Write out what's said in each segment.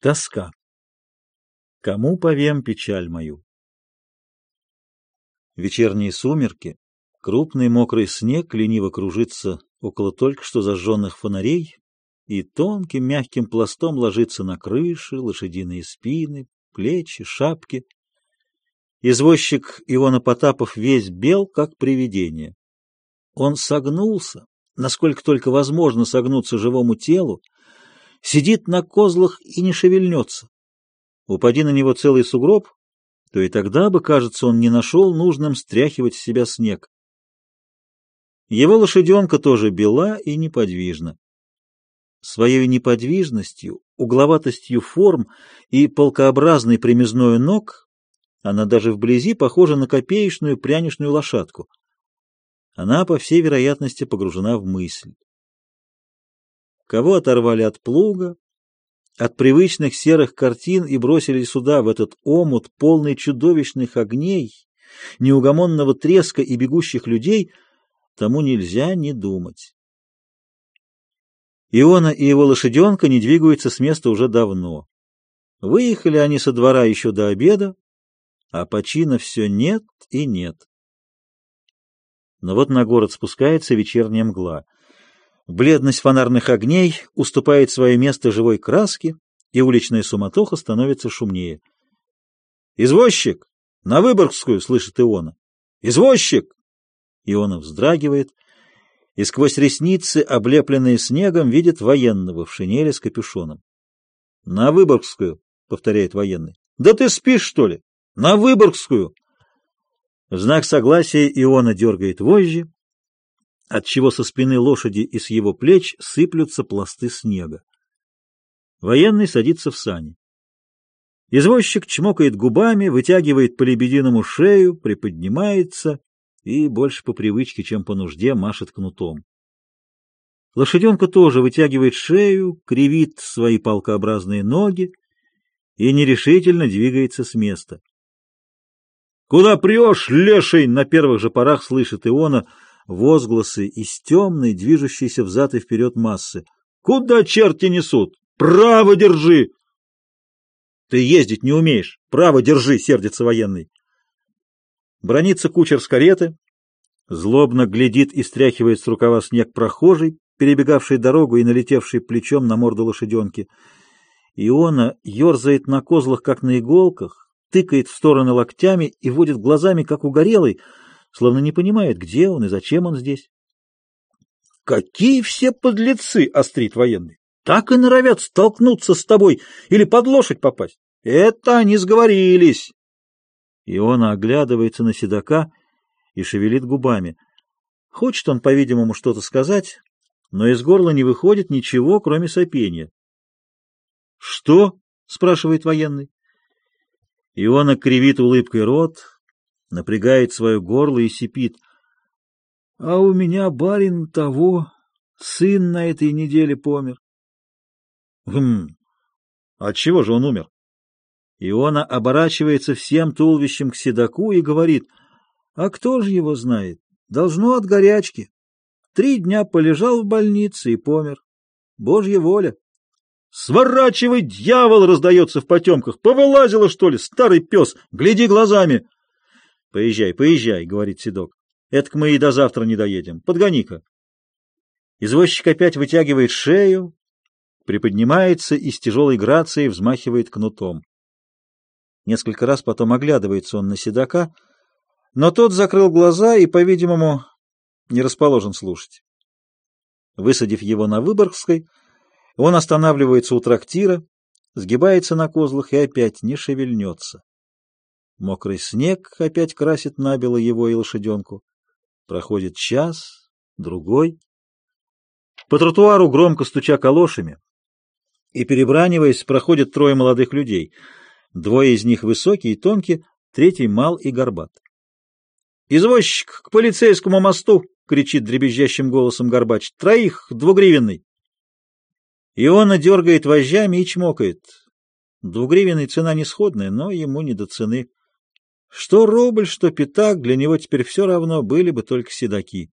Тоска. Кому повем печаль мою? Вечерние сумерки, крупный мокрый снег лениво кружится около только что зажженных фонарей и тонким мягким пластом ложится на крыши, лошадиные спины, плечи, шапки. Извозчик Иона Потапов весь бел, как привидение. Он согнулся, насколько только возможно согнуться живому телу, сидит на козлах и не шевельнется. Упади на него целый сугроб, то и тогда бы, кажется, он не нашел нужным стряхивать с себя снег. Его лошаденка тоже бела и неподвижна. Своей неподвижностью, угловатостью форм и полкообразной примезною ног она даже вблизи похожа на копеечную пряничную лошадку. Она, по всей вероятности, погружена в мысль кого оторвали от плуга, от привычных серых картин и бросили сюда, в этот омут, полный чудовищных огней, неугомонного треска и бегущих людей, тому нельзя не думать. Иона и его лошаденка не двигаются с места уже давно. Выехали они со двора еще до обеда, а почина все нет и нет. Но вот на город спускается вечерняя мгла — Бледность фонарных огней уступает свое место живой краске, и уличная суматоха становится шумнее. «Извозчик! На Выборгскую!» — слышит Иона. «Извозчик!» Иона вздрагивает и сквозь ресницы, облепленные снегом, видит военного в шинели с капюшоном. «На Выборгскую!» — повторяет военный. «Да ты спишь, что ли? На Выборгскую!» В знак согласия Иона дергает вожжи, отчего со спины лошади и с его плеч сыплются пласты снега. Военный садится в сани. Извозчик чмокает губами, вытягивает по лебединому шею, приподнимается и больше по привычке, чем по нужде, машет кнутом. Лошаденка тоже вытягивает шею, кривит свои палкообразные ноги и нерешительно двигается с места. «Куда прешь, леший?» — на первых же порах слышит Иона — возгласы из темной, движущейся взад и вперед массы. «Куда черти несут? Право держи!» «Ты ездить не умеешь! Право держи!» — сердится военный. Бронится кучер с кареты, злобно глядит и стряхивает с рукава снег прохожий, перебегавший дорогу и налетевший плечом на морду лошаденки. Иона ерзает на козлах, как на иголках, тыкает в стороны локтями и водит глазами, как угорелый, словно не понимает, где он и зачем он здесь. «Какие все подлецы!» — острит военный. «Так и норовят столкнуться с тобой или под лошадь попасть. Это они сговорились!» Иона оглядывается на седока и шевелит губами. Хочет он, по-видимому, что-то сказать, но из горла не выходит ничего, кроме сопения. «Что?» — спрашивает военный. Иона кривит улыбкой рот, напрягает свое горло и сипит. — А у меня барин того, сын на этой неделе помер. — Хм, от чего же он умер? Иона оборачивается всем туловищем к седаку и говорит, — А кто же его знает? Должно от горячки. Три дня полежал в больнице и помер. Божья воля. «Сворачивай, дьявол!» — раздается в потемках. «Повылазила, что ли, старый пес? Гляди глазами!» — Поезжай, поезжай, — говорит Седок. — Этак мы и до завтра не доедем. Подгони-ка. Извозчик опять вытягивает шею, приподнимается и с тяжелой грацией взмахивает кнутом. Несколько раз потом оглядывается он на седока, но тот закрыл глаза и, по-видимому, не расположен слушать. Высадив его на Выборгской, он останавливается у трактира, сгибается на козлах и опять не шевельнется. Мокрый снег опять красит набело его и лошаденку. Проходит час, другой. По тротуару, громко стуча калошами и перебраниваясь, проходят трое молодых людей. Двое из них высокие и тонкие, третий мал и горбат. «Извозчик, к полицейскому мосту!» — кричит дребезжащим голосом горбач. «Троих, двугривенный!» Иона дергает вожжами и чмокает. Двугривенный цена не сходная, но ему не до цены. Что рубль, что пятак, для него теперь все равно были бы только седаки.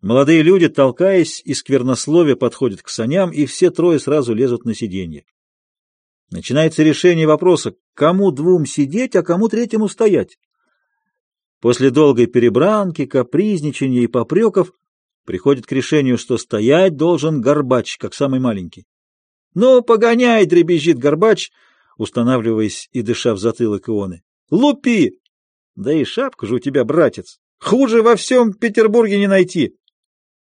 Молодые люди, толкаясь и сквернословие, подходят к саням, и все трое сразу лезут на сиденье. Начинается решение вопроса, кому двум сидеть, а кому третьему стоять. После долгой перебранки, капризничания и попреков приходит к решению, что стоять должен Горбач, как самый маленький. «Ну, погоняй!» — дребезжит Горбач, устанавливаясь и дыша в затылок Ионы. «Лупи!» «Да и шапка же у тебя, братец! Хуже во всем Петербурге не найти!»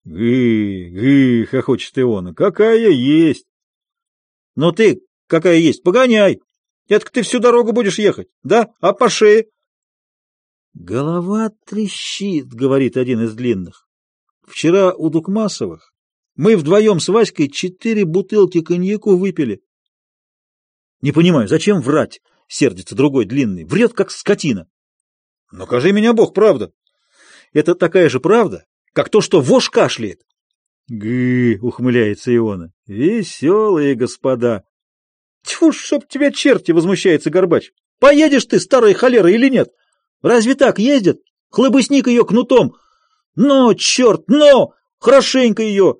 «Гы, гы!» — хохочет Иона. «Какая есть!» «Ну ты, какая есть, погоняй! Это ты всю дорогу будешь ехать, да? А по шее?» «Голова трещит», — говорит один из длинных. «Вчера у Дукмасовых мы вдвоем с Васькой четыре бутылки коньяку выпили». «Не понимаю, зачем врать?» — сердится другой длинный. «Врет, как скотина». «Ну, кажи меня Бог, правда». «Это такая же правда, как то, что вож кашляет. Гы, ухмыляется Иона. Веселые господа. Тьфу, чтоб тебя черти, возмущается Горбач. Поедешь ты, старая холера, или нет? Разве так ездят? Хлобысник ее кнутом. Но, черт, но! Хорошенько ее!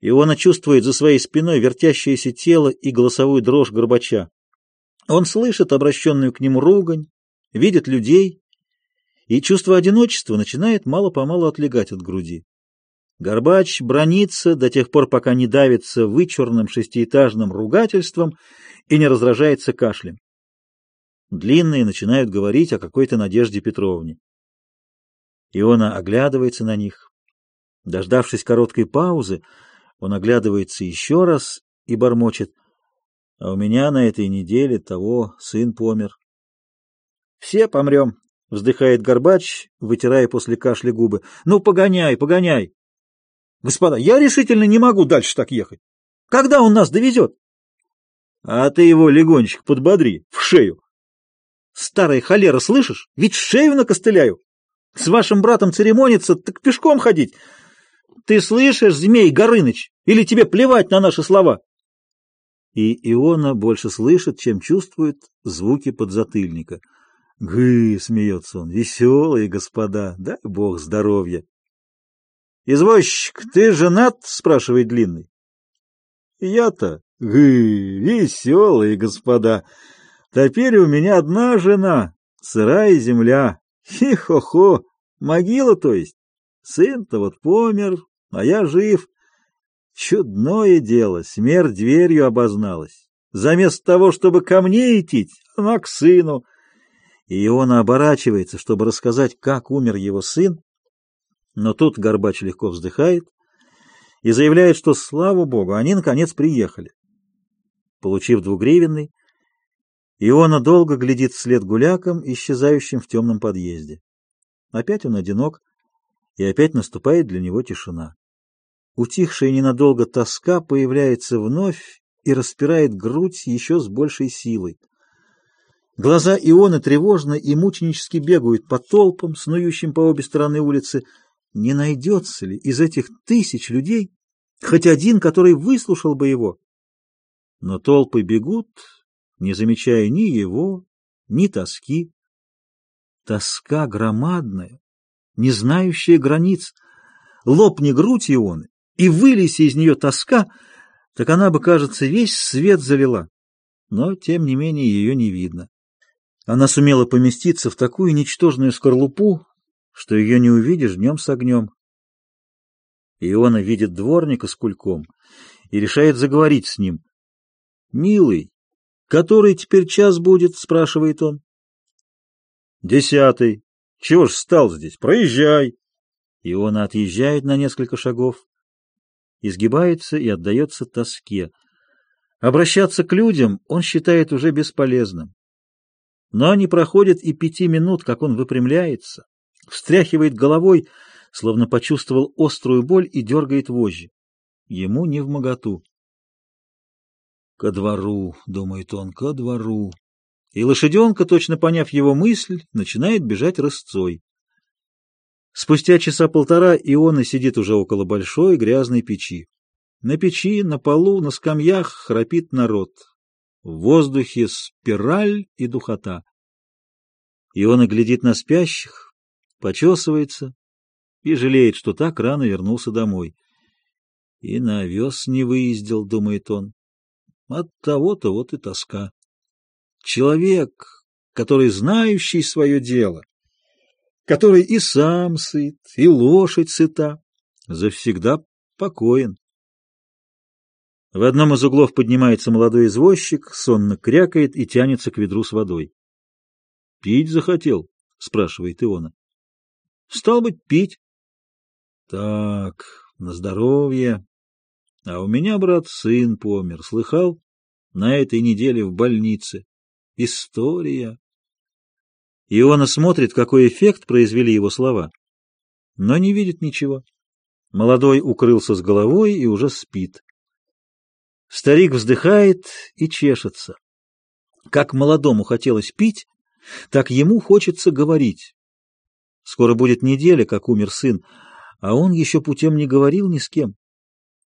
Иона чувствует за своей спиной вертящееся тело и голосовую дрожь Горбача. Он слышит обращенную к нему ругань, видит людей, и чувство одиночества начинает мало-помалу отлегать от груди. Горбач бронится до тех пор, пока не давится вычурным шестиэтажным ругательством и не раздражается кашлем. Длинные начинают говорить о какой-то Надежде Петровне. Иона оглядывается на них. Дождавшись короткой паузы, он оглядывается еще раз и бормочет. А у меня на этой неделе того сын помер. Все помрем, — вздыхает Горбач, вытирая после кашля губы. — Ну, погоняй, погоняй! — Господа, я решительно не могу дальше так ехать. Когда он нас довезет? — А ты его легонечко подбодри, в шею. — Старая холера, слышишь? Ведь шею накостыляю. С вашим братом церемониться, так пешком ходить. Ты слышишь, Змей Горыныч, или тебе плевать на наши слова? И Иона больше слышит, чем чувствует звуки подзатыльника — Гы, смеется он, веселые господа, дай бог здоровья. Извозчик, ты женат? спрашивает длинный. Я-то, гы, веселые господа. Теперь у меня одна жена, сырая земля. Хи-хо-хо, могила, то есть. Сын-то вот помер, а я жив. Чудное дело, смерть дверью обозналась. Заместо того, чтобы ко мне идти, она к сыну — и Иона оборачивается, чтобы рассказать, как умер его сын, но тут Горбач легко вздыхает и заявляет, что, слава богу, они наконец приехали. Получив двугривенный, Иона долго глядит вслед гулякам, исчезающим в темном подъезде. Опять он одинок, и опять наступает для него тишина. Утихшая ненадолго тоска появляется вновь и распирает грудь еще с большей силой. Глаза Ионы тревожно и мученически бегают по толпам, снующим по обе стороны улицы. Не найдется ли из этих тысяч людей хоть один, который выслушал бы его? Но толпы бегут, не замечая ни его, ни тоски. Тоска громадная, не знающая границ. Лопни грудь Ионы, и вылези из нее тоска, так она бы, кажется, весь свет залила. Но, тем не менее, ее не видно. Она сумела поместиться в такую ничтожную скорлупу, что ее не увидишь днем с огнем. Иона видит дворника с кульком и решает заговорить с ним. — Милый, который теперь час будет? — спрашивает он. — Десятый. Чего ж стал здесь? Проезжай. Иона отъезжает на несколько шагов, изгибается и отдается тоске. Обращаться к людям он считает уже бесполезным. Но не проходит и пяти минут, как он выпрямляется, встряхивает головой, словно почувствовал острую боль и дергает вожжи. Ему не в моготу. «Ко двору», — думает он, — «ко двору». И лошаденка, точно поняв его мысль, начинает бежать рысцой. Спустя часа полтора Иона сидит уже около большой грязной печи. На печи, на полу, на скамьях храпит народ. В воздухе спираль и духота. И он и глядит на спящих, почесывается и жалеет, что так рано вернулся домой. И на овес не выездил, думает он. От того-то вот и тоска. Человек, который знающий свое дело, который и сам сыт, и лошадь сыта, завсегда покоен. В одном из углов поднимается молодой извозчик, сонно крякает и тянется к ведру с водой. — Пить захотел? — спрашивает Иона. — Стал быть, пить. — Так, на здоровье. А у меня, брат, сын помер, слыхал? На этой неделе в больнице. История. Иона смотрит, какой эффект произвели его слова, но не видит ничего. Молодой укрылся с головой и уже спит. Старик вздыхает и чешется. Как молодому хотелось пить, так ему хочется говорить. Скоро будет неделя, как умер сын, а он еще путем не говорил ни с кем.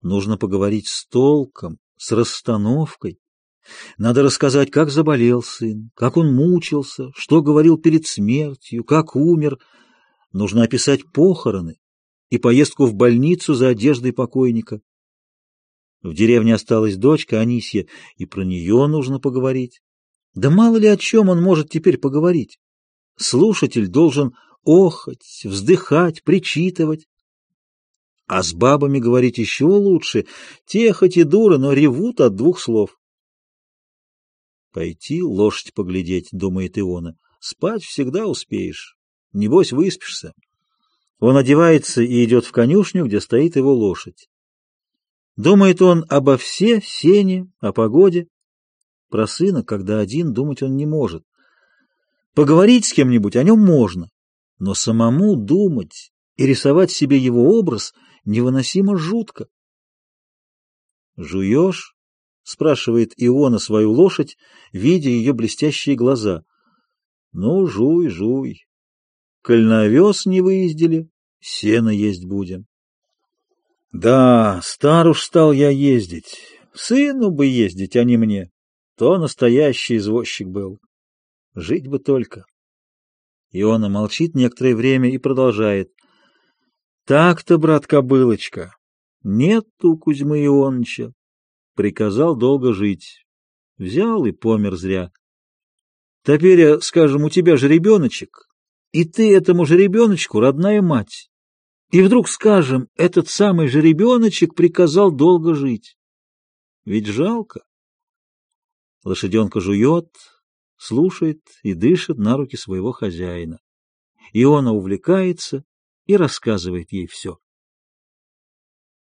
Нужно поговорить с толком, с расстановкой. Надо рассказать, как заболел сын, как он мучился, что говорил перед смертью, как умер. Нужно описать похороны и поездку в больницу за одеждой покойника. В деревне осталась дочка Анисья, и про нее нужно поговорить. Да мало ли о чем он может теперь поговорить. Слушатель должен охать, вздыхать, причитывать. А с бабами говорить еще лучше. Те хоть и дуры, но ревут от двух слов. Пойти лошадь поглядеть, думает Иона. Спать всегда успеешь. Небось, выспишься. Он одевается и идет в конюшню, где стоит его лошадь. Думает он обо все, сене, о погоде. Про сына, когда один, думать он не может. Поговорить с кем-нибудь о нем можно, но самому думать и рисовать себе его образ невыносимо жутко. «Жуешь?» — спрашивает Иона свою лошадь, видя ее блестящие глаза. «Ну, жуй, жуй. Коль на овес не выездили, сено есть будем». Да, стар уж стал я ездить. Сыну бы ездить, а не мне. То настоящий извозчик был. Жить бы только. Иона молчит некоторое время и продолжает. Так-то, брат Кобылочка, нет у Кузьмы Ионыча. Приказал долго жить. Взял и помер зря. Теперь, скажем, у тебя же ребеночек, и ты этому же ребеночку родная мать. И вдруг, скажем, этот самый же ребеночек приказал долго жить. Ведь жалко. Лошаденка жует, слушает и дышит на руки своего хозяина. Иона увлекается и рассказывает ей все.